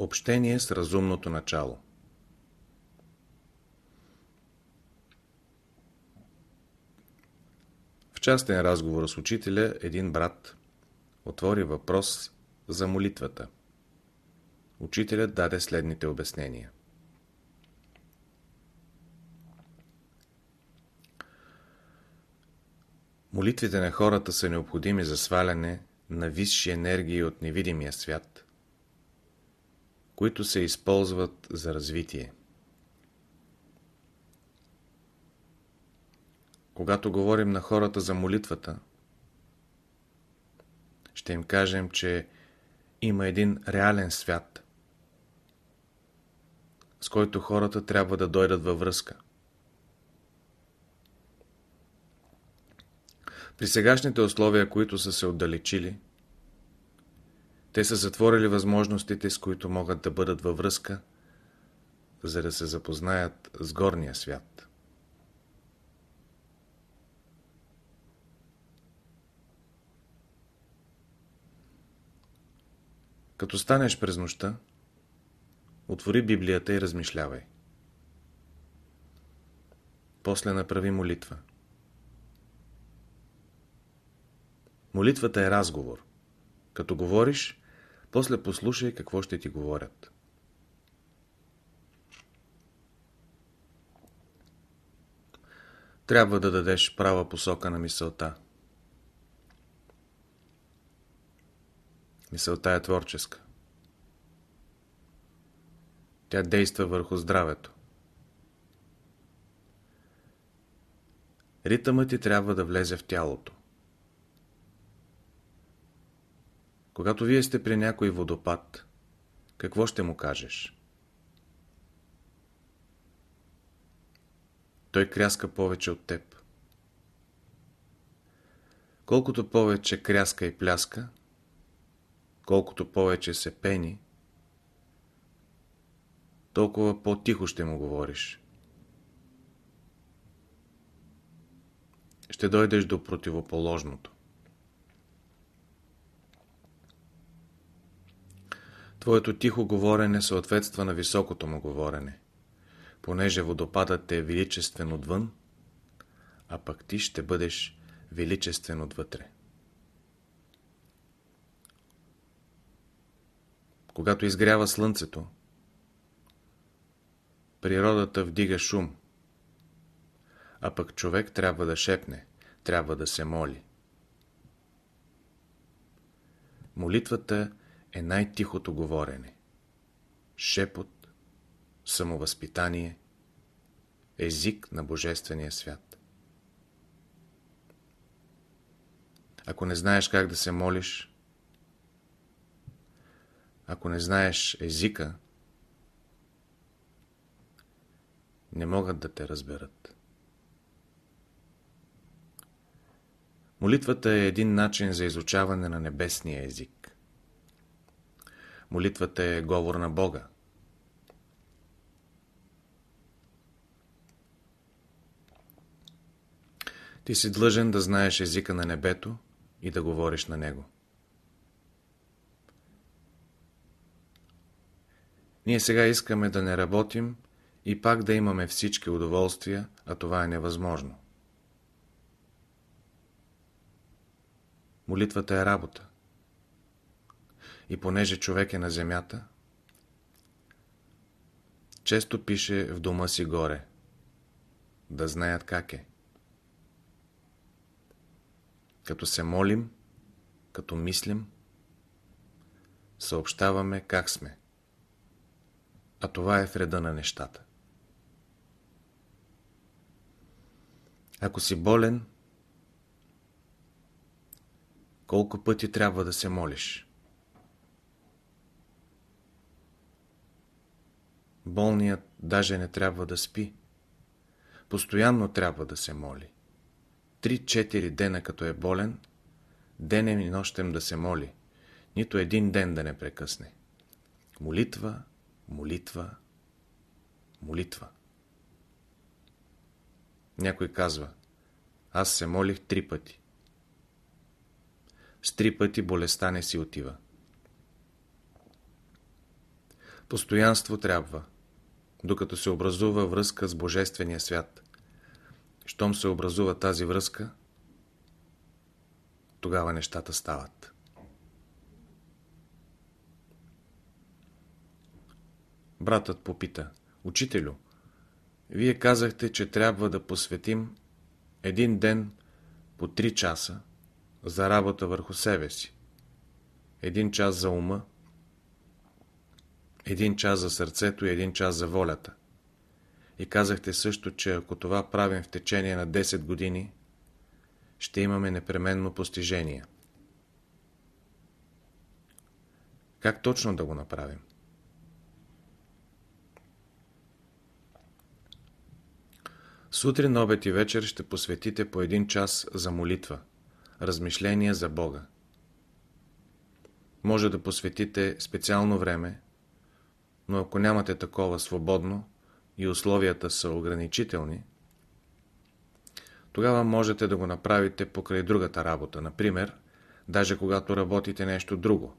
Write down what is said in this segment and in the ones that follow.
Общение с разумното начало В частен разговор с учителя един брат отвори въпрос за молитвата. Учителят даде следните обяснения. Молитвите на хората са необходими за сваляне на висши енергии от невидимия свят, които се използват за развитие. Когато говорим на хората за молитвата, ще им кажем, че има един реален свят, с който хората трябва да дойдат във връзка. При сегашните условия, които са се отдалечили, те са затворили възможностите, с които могат да бъдат във връзка, за да се запознаят с горния свят. Като станеш през нощта, отвори Библията и размишлявай. После направи молитва. Молитвата е разговор. Като говориш, после послушай какво ще ти говорят. Трябва да дадеш права посока на мисълта. Мисълта е творческа. Тя действа върху здравето. Ритъмът ти трябва да влезе в тялото. Когато вие сте при някой водопад, какво ще му кажеш? Той кряска повече от теб. Колкото повече кряска и пляска, колкото повече се пени, толкова по-тихо ще му говориш. Ще дойдеш до противоположното. Твоето тихо говорене съответства на високото му говорене, понеже водопадът е величествен отвън, а пък ти ще бъдеш величествен отвътре. Когато изгрява слънцето, природата вдига шум, а пък човек трябва да шепне, трябва да се моли. Молитвата е най-тихото говорене. Шепот, самовъзпитание, език на Божествения свят. Ако не знаеш как да се молиш, ако не знаеш езика, не могат да те разберат. Молитвата е един начин за изучаване на небесния език. Молитвата е говор на Бога. Ти си длъжен да знаеш езика на небето и да говориш на него. Ние сега искаме да не работим и пак да имаме всички удоволствия, а това е невъзможно. Молитвата е работа. И понеже човек е на земята, често пише в дома си горе, да знаят как е. Като се молим, като мислим, съобщаваме как сме. А това е вреда на нещата. Ако си болен, колко пъти трябва да се молиш? Болният даже не трябва да спи. Постоянно трябва да се моли. Три-четири дена като е болен, денем и нощем да се моли. Нито един ден да не прекъсне. Молитва, молитва, молитва. Някой казва, аз се молих три пъти. С три пъти болестта не си отива. Постоянство трябва, докато се образува връзка с Божествения свят. Щом се образува тази връзка, тогава нещата стават. Братът попита, Учителю, вие казахте, че трябва да посветим един ден по 3 часа за работа върху себе си. Един час за ума, един час за сърцето и един час за волята. И казахте също, че ако това правим в течение на 10 години, ще имаме непременно постижение. Как точно да го направим? Сутрин, обед и вечер ще посветите по един час за молитва, размишления за Бога. Може да посветите специално време, но ако нямате такова свободно и условията са ограничителни, тогава можете да го направите покрай другата работа, например, даже когато работите нещо друго,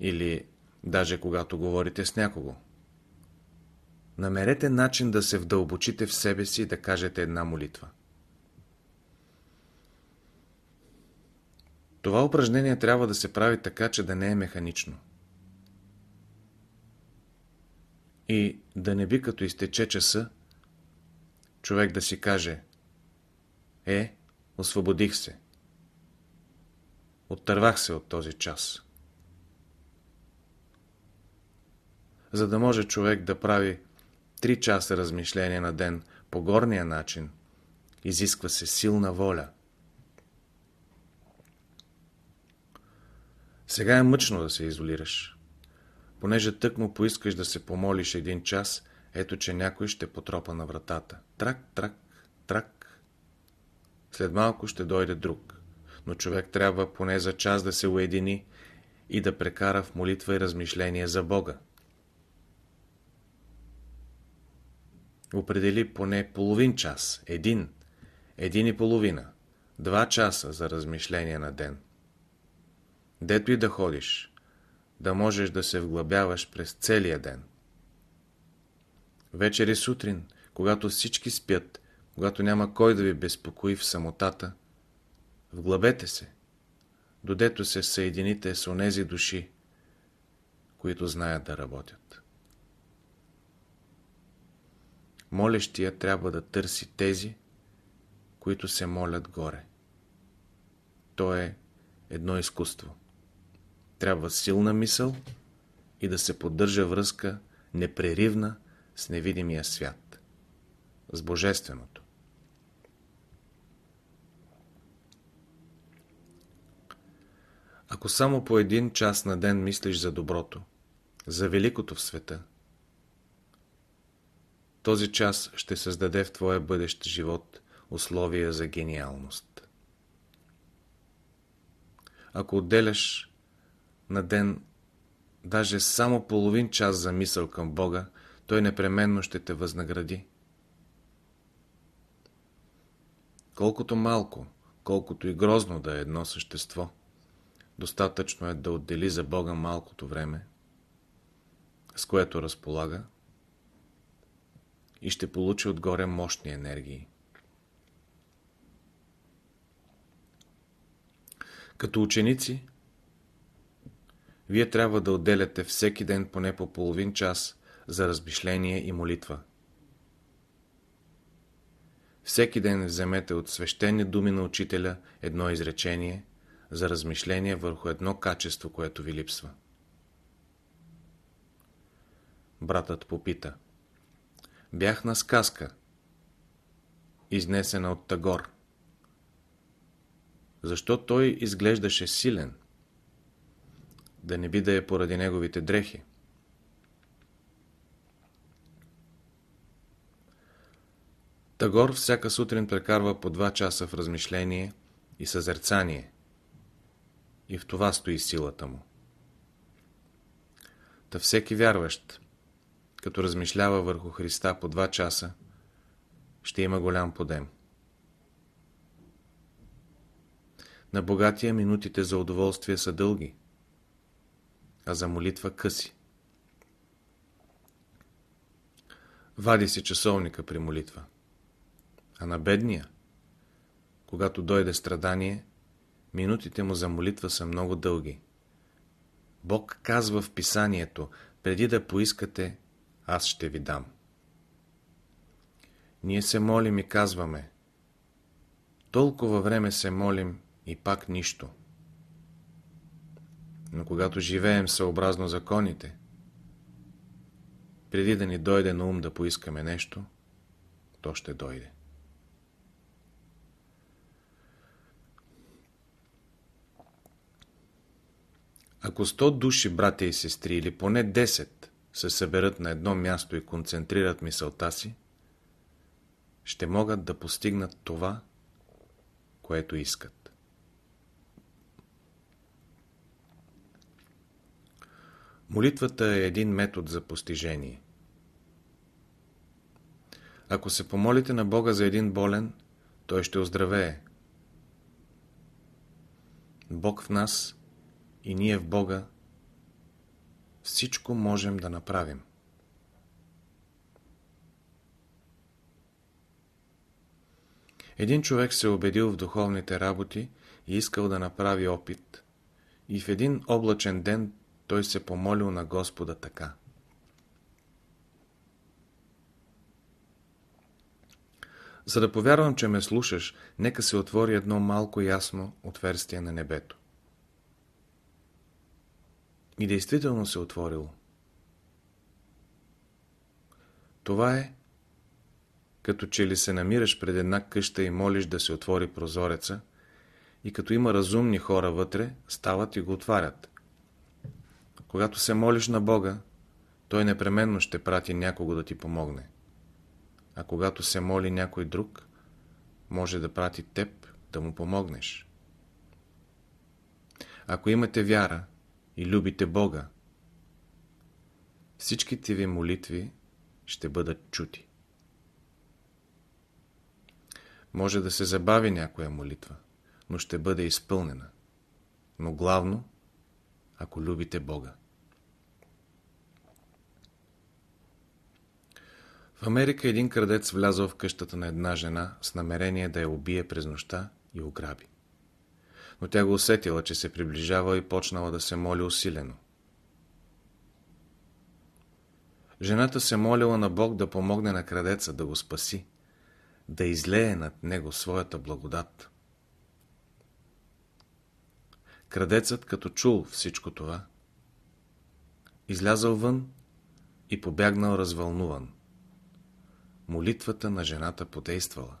или даже когато говорите с някого. Намерете начин да се вдълбочите в себе си и да кажете една молитва. Това упражнение трябва да се прави така, че да не е механично. И да не би като изтече часа, човек да си каже Е, освободих се. Оттървах се от този час. За да може човек да прави Три часа размишление на ден по горния начин изисква се силна воля. Сега е мъчно да се изолираш. Понеже тък му поискаш да се помолиш един час, ето че някой ще потропа на вратата. Трак, трак, трак. След малко ще дойде друг. Но човек трябва поне за час да се уедини и да прекара в молитва и размишление за Бога. определи поне половин час, един, един и половина, два часа за размишление на ден. Дето и да ходиш, да можеш да се вглъбяваш през целия ден. Вечер и сутрин, когато всички спят, когато няма кой да ви безпокои в самотата, вглъбете се, додето се съедините с онези души, които знаят да работят. Молещия трябва да търси тези, които се молят горе. То е едно изкуство. Трябва силна мисъл и да се поддържа връзка непреривна с невидимия свят, с Божественото. Ако само по един час на ден мислиш за доброто, за великото в света, този час ще създаде в твоя бъдещ живот условия за гениалност. Ако отделяш на ден даже само половин час за мисъл към Бога, Той непременно ще те възнагради. Колкото малко, колкото и грозно да е едно същество, достатъчно е да отдели за Бога малкото време, с което разполага, и ще получи отгоре мощни енергии. Като ученици, вие трябва да отделяте всеки ден поне по половин час за размишление и молитва. Всеки ден вземете от свещени думи на учителя едно изречение за размишление върху едно качество, което ви липсва. Братът попита – Бях на сказка, изнесена от Тагор. Защо той изглеждаше силен? Да не би да е поради неговите дрехи. Тагор всяка сутрин прекарва по два часа в размишление и съзерцание. И в това стои силата му. Та всеки вярващ, като размишлява върху Христа по два часа, ще има голям подем. На богатия минутите за удоволствие са дълги, а за молитва къси. Вади си часовника при молитва. А на бедния, когато дойде страдание, минутите му за молитва са много дълги. Бог казва в писанието, преди да поискате, аз ще ви дам. Ние се молим и казваме, толкова време се молим и пак нищо. Но когато живеем съобразно законите, преди да ни дойде на ум да поискаме нещо, то ще дойде. Ако 100 души, братя и сестри, или поне 10 се съберат на едно място и концентрират мисълта си, ще могат да постигнат това, което искат. Молитвата е един метод за постижение. Ако се помолите на Бога за един болен, той ще оздравее. Бог в нас и ние в Бога всичко можем да направим. Един човек се е убедил в духовните работи и искал да направи опит. И в един облачен ден той се помолил на Господа така. За да повярвам, че ме слушаш, нека се отвори едно малко ясно отверстие на небето. И действително се отворило. Това е като че ли се намираш пред една къща и молиш да се отвори прозореца, и като има разумни хора вътре, стават и го отварят. Когато се молиш на Бога, Той непременно ще прати някого да ти помогне. А когато се моли някой друг, може да прати теб да му помогнеш. Ако имате вяра и любите Бога, всичките ви молитви ще бъдат чути. Може да се забави някоя молитва, но ще бъде изпълнена. Но главно, ако любите Бога. В Америка един крадец влязъл в къщата на една жена с намерение да я убие през нощта и ограби. Но тя го усетила, че се приближава и почнала да се моли усилено. Жената се молила на Бог да помогне на крадеца да го спаси да излее над него своята благодат. Крадецът, като чул всичко това, излязъл вън и побягнал развълнуван. Молитвата на жената подействала.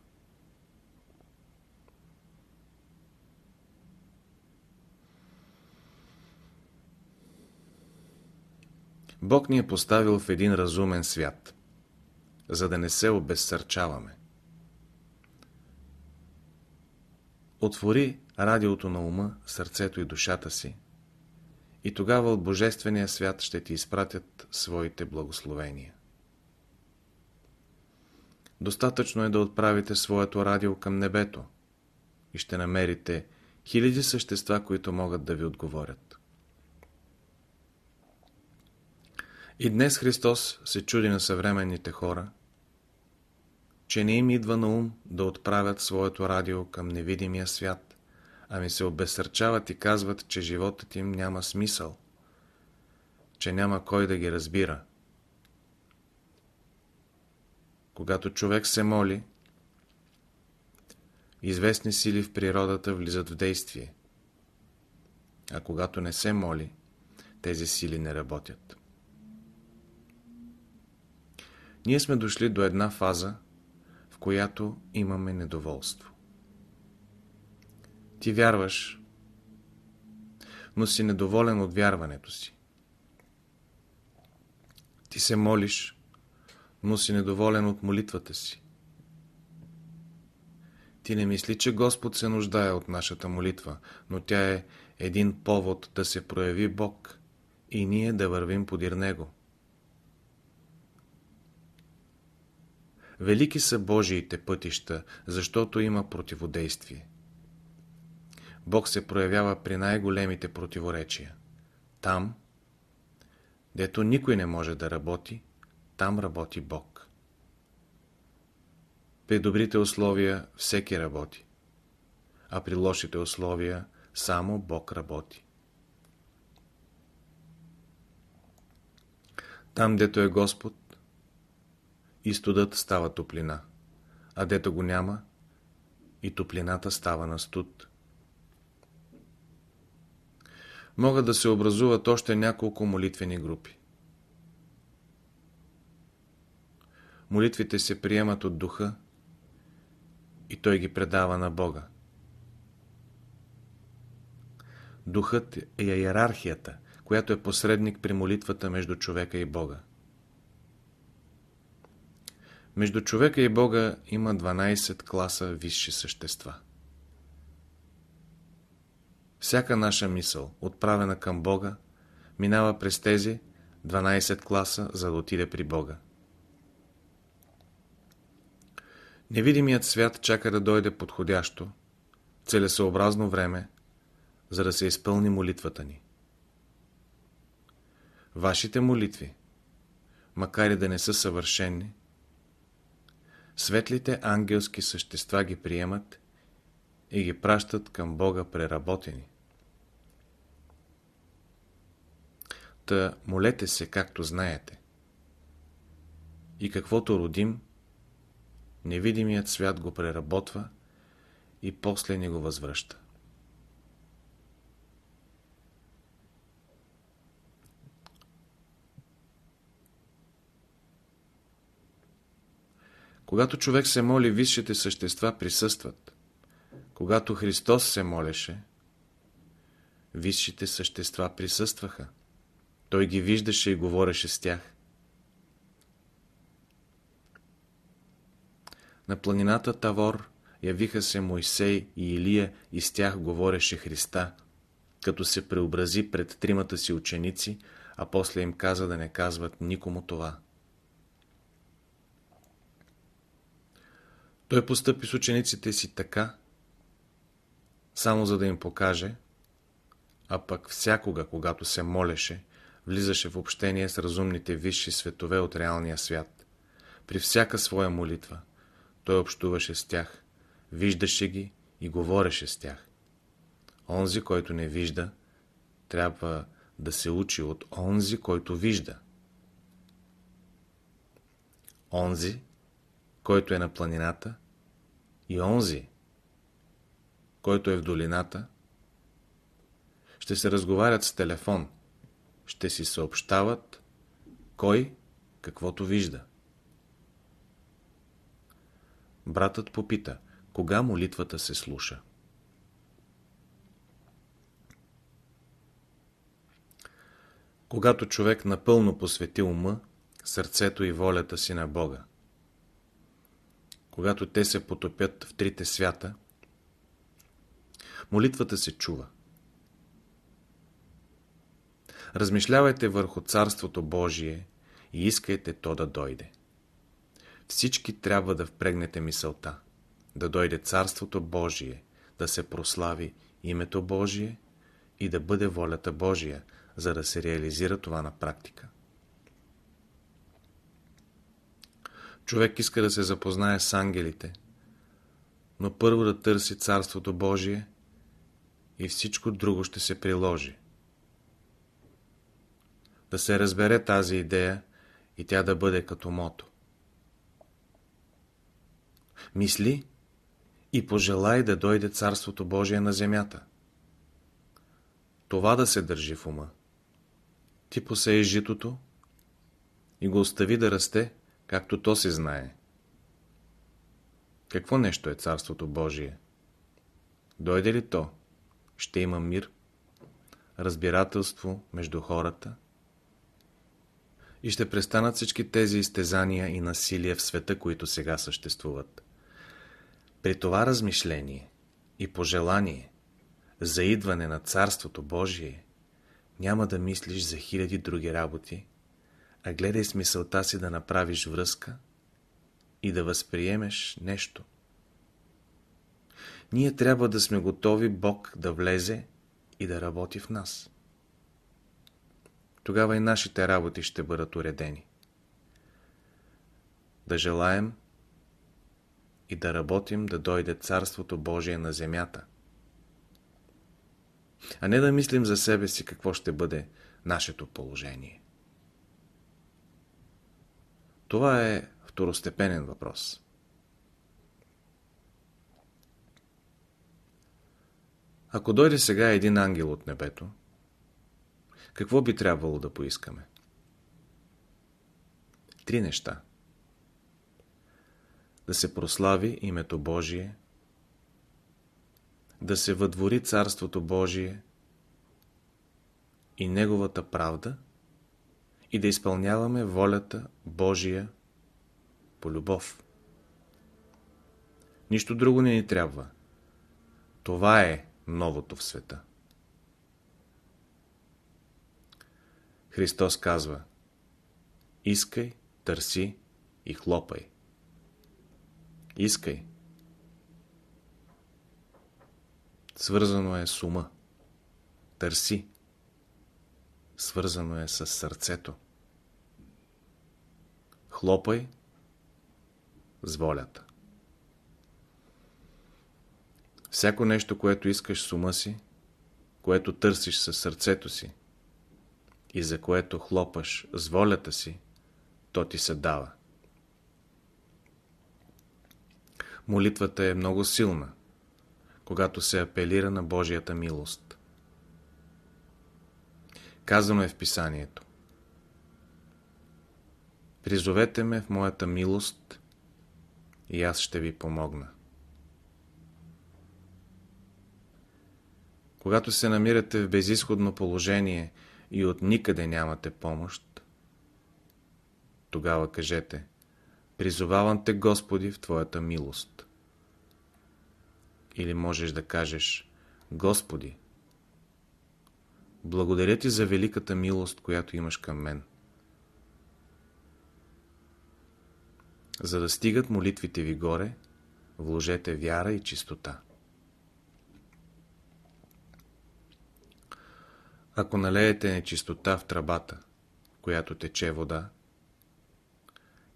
Бог ни е поставил в един разумен свят, за да не се обезсърчаваме. Отвори радиото на ума, сърцето и душата си и тогава от Божествения свят ще ти изпратят своите благословения. Достатъчно е да отправите своето радио към небето и ще намерите хиляди същества, които могат да ви отговорят. И днес Христос се чуди на съвременните хора, че не им идва на ум да отправят своето радио към невидимия свят, ами се обесърчават и казват, че животът им няма смисъл, че няма кой да ги разбира. Когато човек се моли, известни сили в природата влизат в действие, а когато не се моли, тези сили не работят. Ние сме дошли до една фаза, която имаме недоволство. Ти вярваш, но си недоволен от вярването си. Ти се молиш, но си недоволен от молитвата си. Ти не мисли, че Господ се нуждае от нашата молитва, но тя е един повод да се прояви Бог и ние да вървим подир Него. Велики са Божиите пътища, защото има противодействие. Бог се проявява при най-големите противоречия. Там, дето никой не може да работи, там работи Бог. При добрите условия всеки работи, а при лошите условия само Бог работи. Там, дето е Господ, и студът става топлина, а дето го няма, и топлината става на студ. Могат да се образуват още няколко молитвени групи. Молитвите се приемат от духа и той ги предава на Бога. Духът е иерархията, която е посредник при молитвата между човека и Бога. Между човека и Бога има 12 класа висши същества. Всяка наша мисъл, отправена към Бога, минава през тези 12 класа, за да отиде при Бога. Невидимият свят чака да дойде подходящо, целесообразно време, за да се изпълни молитвата ни. Вашите молитви, макар и да не са съвършени, светлите ангелски същества ги приемат и ги пращат към Бога преработени. Та молете се, както знаете. И каквото родим, невидимият свят го преработва и после ни го възвръща. Когато човек се моли, висшите същества присъстват. Когато Христос се молеше, висшите същества присъстваха. Той ги виждаше и говореше с тях. На планината Тавор явиха се Мойсей и Илия и с тях говореше Христа, като се преобрази пред тримата си ученици, а после им каза да не казват никому това. Той постъпи с учениците си така, само за да им покаже, а пък всякога, когато се молеше, влизаше в общение с разумните висши светове от реалния свят. При всяка своя молитва той общуваше с тях, виждаше ги и говореше с тях. Онзи, който не вижда, трябва да се учи от онзи, който вижда. Онзи, който е на планината, и онзи, който е в долината, ще се разговарят с телефон, ще си съобщават кой каквото вижда. Братът попита, кога молитвата се слуша. Когато човек напълно посвети ума, сърцето и волята си на Бога когато те се потопят в трите свята, молитвата се чува. Размишлявайте върху Царството Божие и искайте то да дойде. Всички трябва да впрегнете мисълта, да дойде Царството Божие, да се прослави името Божие и да бъде волята Божия, за да се реализира това на практика. Човек иска да се запознае с ангелите, но първо да търси Царството Божие и всичко друго ще се приложи. Да се разбере тази идея и тя да бъде като мото. Мисли и пожелай да дойде Царството Божие на земята. Това да се държи в ума. Ти посееш житото и го остави да расте, както то се знае. Какво нещо е Царството Божие? Дойде ли то? Ще има мир, разбирателство между хората и ще престанат всички тези изтезания и насилия в света, които сега съществуват. При това размишление и пожелание за идване на Царството Божие няма да мислиш за хиляди други работи, а гледай с мисълта си да направиш връзка и да възприемеш нещо. Ние трябва да сме готови Бог да влезе и да работи в нас. Тогава и нашите работи ще бъдат уредени. Да желаем и да работим да дойде Царството Божие на земята. А не да мислим за себе си какво ще бъде нашето положение. Това е второстепенен въпрос. Ако дойде сега един ангел от небето, какво би трябвало да поискаме? Три неща. Да се прослави името Божие, да се въдвори Царството Божие и Неговата правда и да изпълняваме волята Божия по любов. Нищо друго не ни трябва. Това е новото в света. Христос казва Искай, търси и хлопай. Искай. Свързано е с ума. Търси. Свързано е с сърцето. Хлопай с волята. Всяко нещо, което искаш с ума си, което търсиш със сърцето си и за което хлопаш с волята си, то ти се дава. Молитвата е много силна, когато се апелира на Божията милост. Казано е в писанието. Призовете ме в моята милост и аз ще ви помогна. Когато се намирате в безисходно положение и от никъде нямате помощ, тогава кажете Призовавам те, Господи, в Твоята милост. Или можеш да кажеш Господи, благодаря Ти за великата милост, която имаш към мен. За да стигат молитвите ви горе, вложете вяра и чистота. Ако налеете нечистота в тръбата, която тече вода,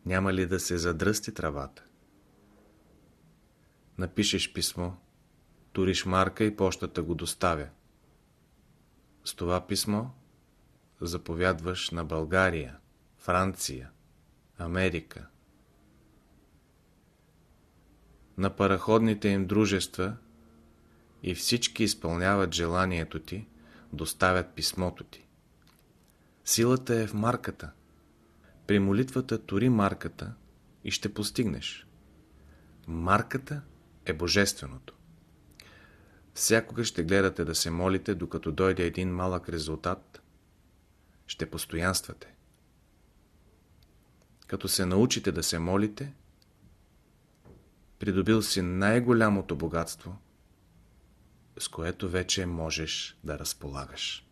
няма ли да се задръсти травата? Напишеш писмо, туриш марка и почтата го доставя. С това писмо заповядваш на България, Франция, Америка. На параходните им дружества и всички изпълняват желанието ти, доставят писмото ти. Силата е в марката – при молитвата тори марката и ще постигнеш. Марката е божественото. Всякога ще гледате да се молите, докато дойде един малък резултат, ще постоянствате. Като се научите да се молите, придобил си най-голямото богатство, с което вече можеш да разполагаш.